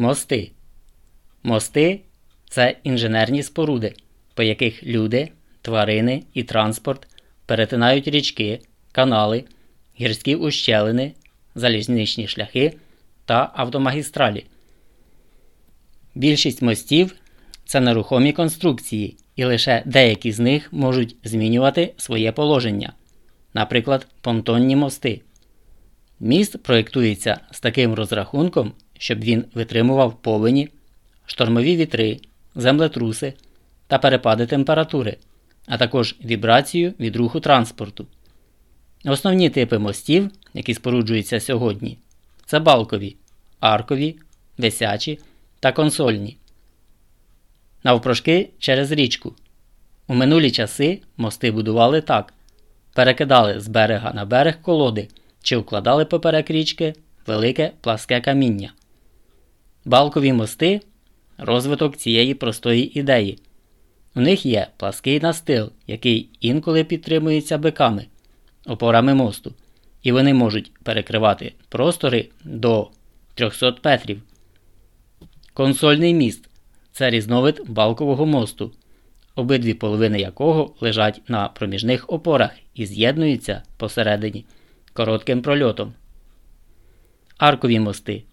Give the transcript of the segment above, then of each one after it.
Мости. Мости це інженерні споруди, по яких люди, тварини і транспорт перетинають річки, канали, гірські ущелини, залізничні шляхи та автомагістралі. Більшість мостів це нерухомі конструкції, і лише деякі з них можуть змінювати своє положення, наприклад, понтонні мости. Міст проєктується з таким розрахунком, щоб він витримував повені, штормові вітри, землетруси та перепади температури, а також вібрацію від руху транспорту. Основні типи мостів, які споруджуються сьогодні, це балкові, аркові, висячі та консольні. Навпрошки через річку. У минулі часи мости будували так: перекидали з берега на берег колоди чи укладали поперек річки велике пласке каміння. Балкові мости розвиток цієї простої ідеї. У них є плаский настил, який інколи підтримується биками, опорами мосту, і вони можуть перекривати простори до 300 метрів. Консольний міст це різновид балкового мосту, обидві половини якого лежать на проміжних опорах і з'єднуються посередині коротким прольотом. Аркові мости.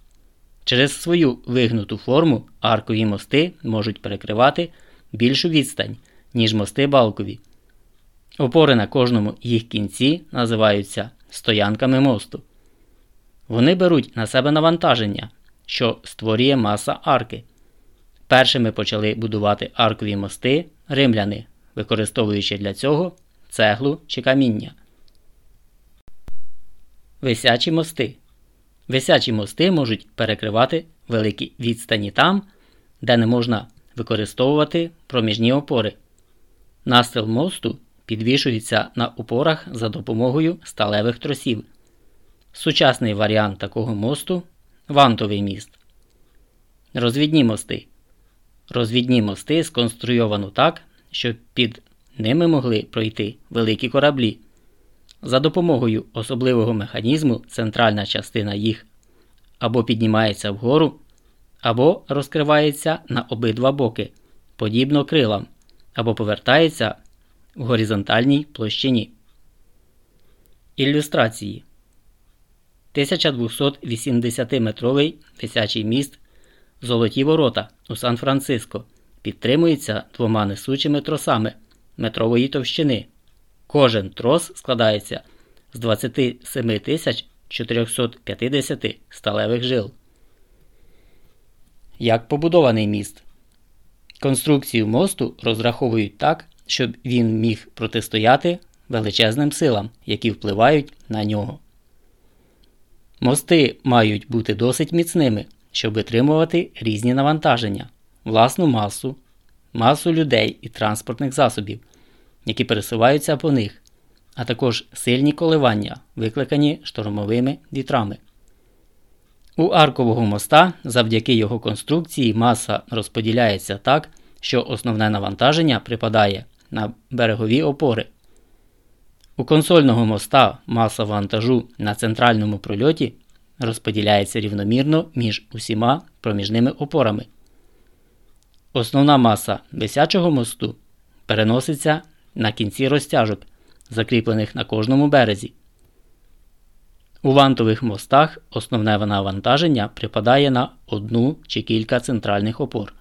Через свою вигнуту форму аркові мости можуть перекривати більшу відстань, ніж мости балкові. Опори на кожному їх кінці називаються стоянками мосту. Вони беруть на себе навантаження, що створює маса арки. Першими почали будувати аркові мости римляни, використовуючи для цього цеглу чи каміння. Висячі мости. Висячі мости можуть перекривати великі відстані там, де не можна використовувати проміжні опори. Настил мосту підвішується на опорах за допомогою сталевих тросів. Сучасний варіант такого мосту вантовий міст. Розвідні мости. Розвідні мости сконструйовано так, щоб під ними могли пройти великі кораблі. За допомогою особливого механізму центральна частина їх або піднімається вгору, або розкривається на обидва боки, подібно крилам, або повертається в горизонтальній площині. Ілюстрації 1280-метровий висячий міст Золоті ворота у Сан-Франциско підтримується двома несучими тросами метрової товщини. Кожен трос складається з 27 450 сталевих жил. Як побудований міст. Конструкцію мосту розраховують так, щоб він міг протистояти величезним силам, які впливають на нього. Мости мають бути досить міцними, щоб витримувати різні навантаження, власну масу, масу людей і транспортних засобів які пересуваються по них, а також сильні коливання, викликані штормовими вітрами. У аркового моста завдяки його конструкції маса розподіляється так, що основне навантаження припадає на берегові опори. У консольного моста маса вантажу на центральному прольоті розподіляється рівномірно між усіма проміжними опорами. Основна маса висячого мосту переноситься на кінці розтяжок, закріплених на кожному березі. У вантових мостах основне навантаження припадає на одну чи кілька центральних опор.